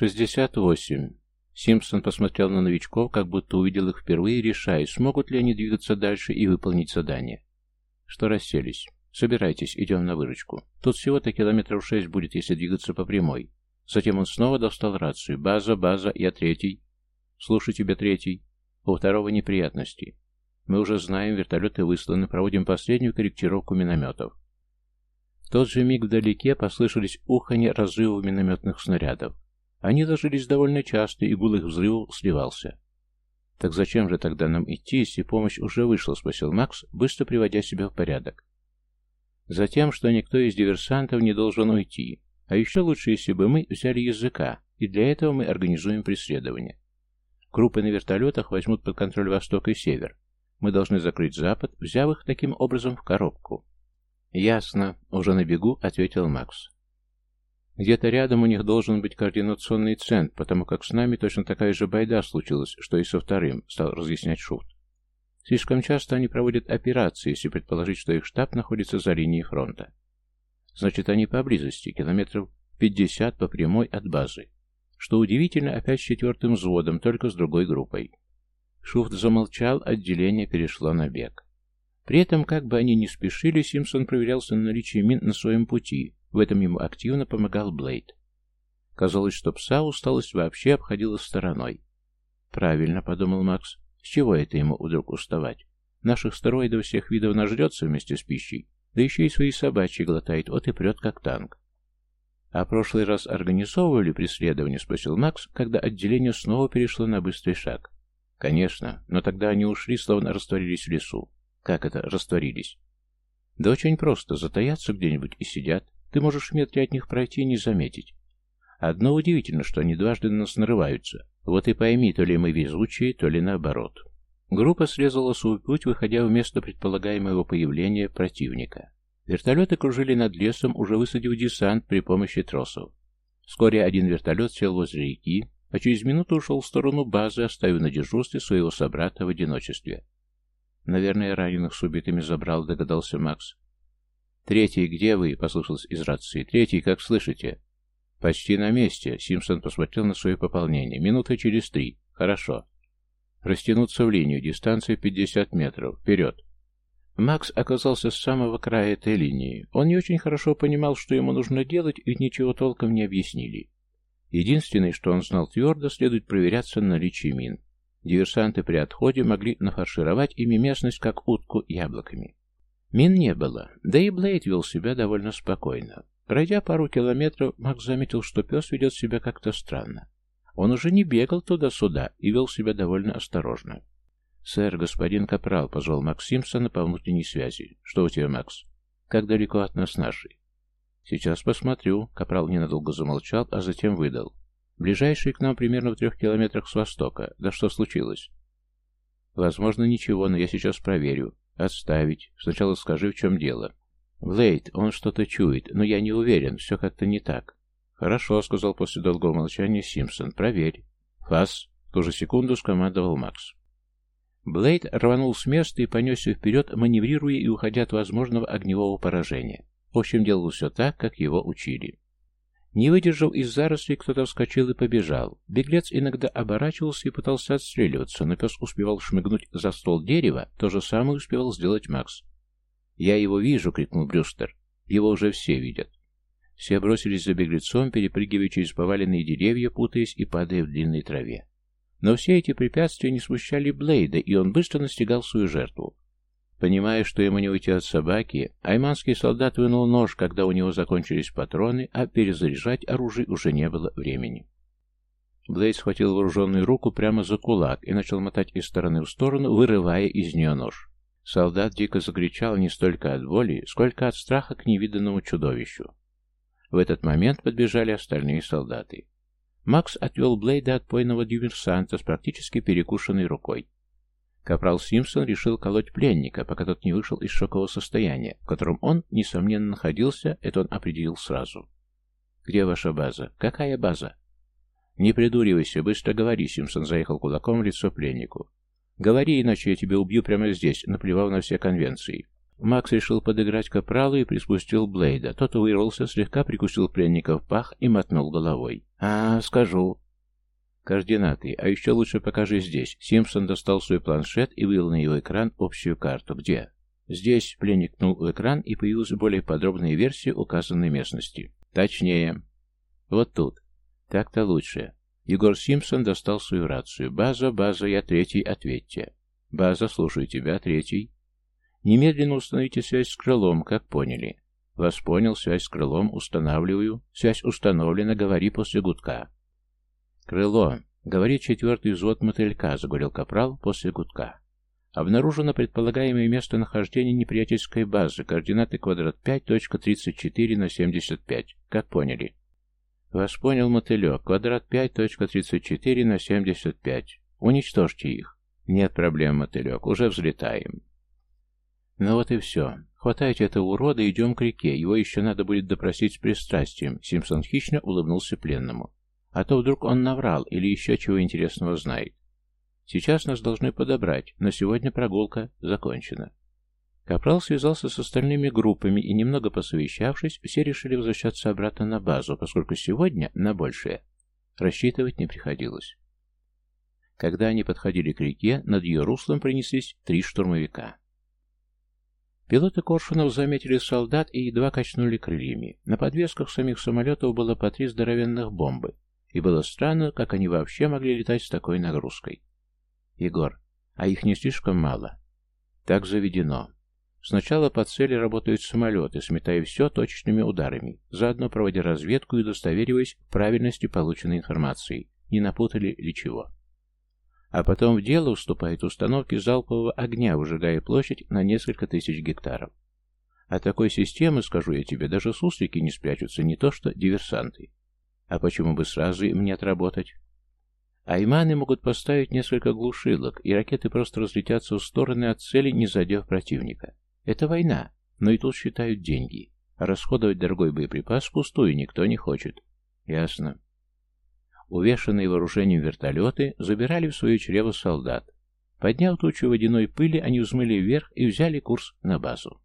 «Шестьдесят восемь». Симпсон посмотрел на новичков, как будто увидел их впервые, решая, смогут ли они двигаться дальше и выполнить задание. Что расселись. Собирайтесь, идем на выручку. Тут всего-то километров шесть будет, если двигаться по прямой. Затем он снова достал рацию. База, база, я третий. Слушай тебя третий. У второго неприятности. Мы уже знаем, вертолеты высланы, проводим последнюю корректировку минометов. В тот же миг вдалеке послышались уханье разрывов минометных снарядов. Они ложились довольно часто, и гул их взрывов сливался. «Так зачем же тогда нам идти, если помощь уже вышла?» — спросил Макс, быстро приводя себя в порядок. «Затем, что никто из диверсантов не должен уйти. А еще лучше, если бы мы взяли языка, и для этого мы организуем преследование. Группы на вертолетах возьмут под контроль восток и север. Мы должны закрыть запад, взяв их таким образом в коробку». «Ясно», — уже на бегу ответил Макс. Где-то рядом у них должен быть координационный центр, потому как с нами точно такая же байда случилась, что и со вторым, стал разъяснять Шуфт. Слишком часто они проводят операции, если предположить, что их штаб находится за линией фронта. Значит, они поблизости, километров 50 по прямой от базы. Что удивительно, опять с четвертым взводом, только с другой группой. Шуфт замолчал, отделение перешло на бег. При этом, как бы они ни спешили, Симпсон проверялся на наличие мин на своем пути, в этом ему активно помогал Блейд. Казалось, что пса усталость вообще обходила стороной. «Правильно», — подумал Макс. «С чего это ему вдруг уставать? Наших стероидов всех видов нажрется вместе с пищей, да еще и свои собачьи глотает, вот и прет как танк». «А прошлый раз организовывали преследование?» — спросил Макс, когда отделение снова перешло на быстрый шаг. «Конечно, но тогда они ушли, словно растворились в лесу». «Как это растворились?» «Да очень просто. Затаятся где-нибудь и сидят. Ты можешь в метре от них пройти и не заметить. Одно удивительно, что они дважды на нас нарываются. Вот и пойми, то ли мы везучие, то ли наоборот. Группа срезала свой путь, выходя в место предполагаемого появления противника. Вертолеты кружили над лесом, уже высадив десант при помощи тросов. Вскоре один вертолет сел возле реки, а через минуту ушел в сторону базы, оставив на дежурстве своего собрата в одиночестве. «Наверное, раненых с убитыми забрал», — догадался Макс. «Третий, где вы?» — послышалось из рации. «Третий, как слышите?» «Почти на месте», — Симпсон посмотрел на свое пополнение. «Минуты через три. Хорошо. Растянуться в линию. Дистанция 50 метров. Вперед!» Макс оказался с самого края этой линии. Он не очень хорошо понимал, что ему нужно делать, и ничего толком не объяснили. Единственное, что он знал твердо, следует проверяться на наличие мин. Диверсанты при отходе могли нафаршировать ими местность, как утку яблоками. Мин не было, да и Блейд вел себя довольно спокойно. Пройдя пару километров, Макс заметил, что пес ведет себя как-то странно. Он уже не бегал туда-сюда и вел себя довольно осторожно. «Сэр, господин Капрал», — позвал Макс Симпсона по внутренней связи. «Что у тебя, Макс? Как далеко от нас наши?» «Сейчас посмотрю». Капрал ненадолго замолчал, а затем выдал. «Ближайший к нам примерно в трех километрах с востока. Да что случилось?» «Возможно, ничего, но я сейчас проверю. «Отставить. Сначала скажи, в чем дело». «Блейд, он что-то чует, но я не уверен, все как-то не так». «Хорошо», — сказал после долгого молчания Симпсон. «Проверь». «Фас», — в ту же секунду скомандовал Макс. Блейд рванул с места и понесся вперед, маневрируя и уходя от возможного огневого поражения. В общем, делал все так, как его учили. Не выдержав из зарослей, кто-то вскочил и побежал. Беглец иногда оборачивался и пытался отстреливаться, но пес успевал шмыгнуть за ствол дерева, то же самое успевал сделать Макс. «Я его вижу!» — крикнул Брюстер. «Его уже все видят». Все бросились за беглецом, перепрыгивая через поваленные деревья, путаясь и падая в длинной траве. Но все эти препятствия не смущали Блейда, и он быстро настигал свою жертву. Понимая, что ему не уйти от собаки, айманский солдат вынул нож, когда у него закончились патроны, а перезаряжать оружие уже не было времени. Блейд схватил вооруженную руку прямо за кулак и начал мотать из стороны в сторону, вырывая из нее нож. Солдат дико закричал не столько от боли, сколько от страха к невиданному чудовищу. В этот момент подбежали остальные солдаты. Макс отвел Блейда от пойного диверсанта с практически перекушенной рукой. Капрал Симпсон решил колоть пленника, пока тот не вышел из шокового состояния, в котором он, несомненно, находился, это он определил сразу. «Где ваша база? Какая база?» «Не придуривайся, быстро говори», — Симпсон заехал кулаком в лицо пленнику. «Говори, иначе я тебя убью прямо здесь, наплевав на все конвенции». Макс решил подыграть капралу и приспустил Блейда. Тот вырвался, слегка прикусил пленника в пах и мотнул головой. «А, скажу». «Координаты. А еще лучше покажи здесь». Симпсон достал свой планшет и вывел на его экран общую карту. «Где?» «Здесь». Пленник ткнул в экран, и появилась более подробная версия указанной местности. «Точнее». «Вот тут». «Так-то лучше». Егор Симпсон достал свою рацию. «База, база, я третий, ответьте». «База, слушаю тебя, третий». «Немедленно установите связь с крылом, как поняли». «Вас понял, связь с крылом, устанавливаю». «Связь установлена, говори после гудка». «Крыло, говорит четвертый взвод мотылька», — заговорил капрал после гудка. «Обнаружено предполагаемое местонахождение неприятельской базы, координаты квадрат 5.34 на 75, как поняли». «Вас понял, мотылек, квадрат 5.34 на 75. Уничтожьте их». «Нет проблем, мотылек, уже взлетаем». Ну вот и все. Хватайте этого урода и идем к реке. Его еще надо будет допросить с пристрастием. Симпсон хищно улыбнулся пленному. А то вдруг он наврал или еще чего интересного знает. Сейчас нас должны подобрать, но сегодня прогулка закончена. Капрал связался с остальными группами, и немного посовещавшись, все решили возвращаться обратно на базу, поскольку сегодня на большее рассчитывать не приходилось. Когда они подходили к реке, над ее руслом принеслись три штурмовика. Пилоты Коршунов заметили солдат и едва качнули крыльями. На подвесках самих самолетов было по три здоровенных бомбы, и было странно, как они вообще могли летать с такой нагрузкой. Егор, а их не слишком мало? Так заведено. Сначала по цели работают самолеты, сметая все точечными ударами, заодно проводя разведку и удостовериваясь в правильности полученной информации, не напутали ли чего. А потом в дело уступают установки залпового огня, выжигая площадь на несколько тысяч гектаров. От такой системы, скажу я тебе, даже суслики не спрячутся, не то что диверсанты. А почему бы сразу им не отработать? Айманы могут поставить несколько глушилок, и ракеты просто разлетятся в стороны от цели, не задев противника. Это война, но и тут считают деньги. Расходовать дорогой боеприпас впустую никто не хочет. Ясно. Увешанные вооружением вертолеты забирали в свое чрево солдат. Подняв тучу водяной пыли, они взмыли вверх и взяли курс на базу.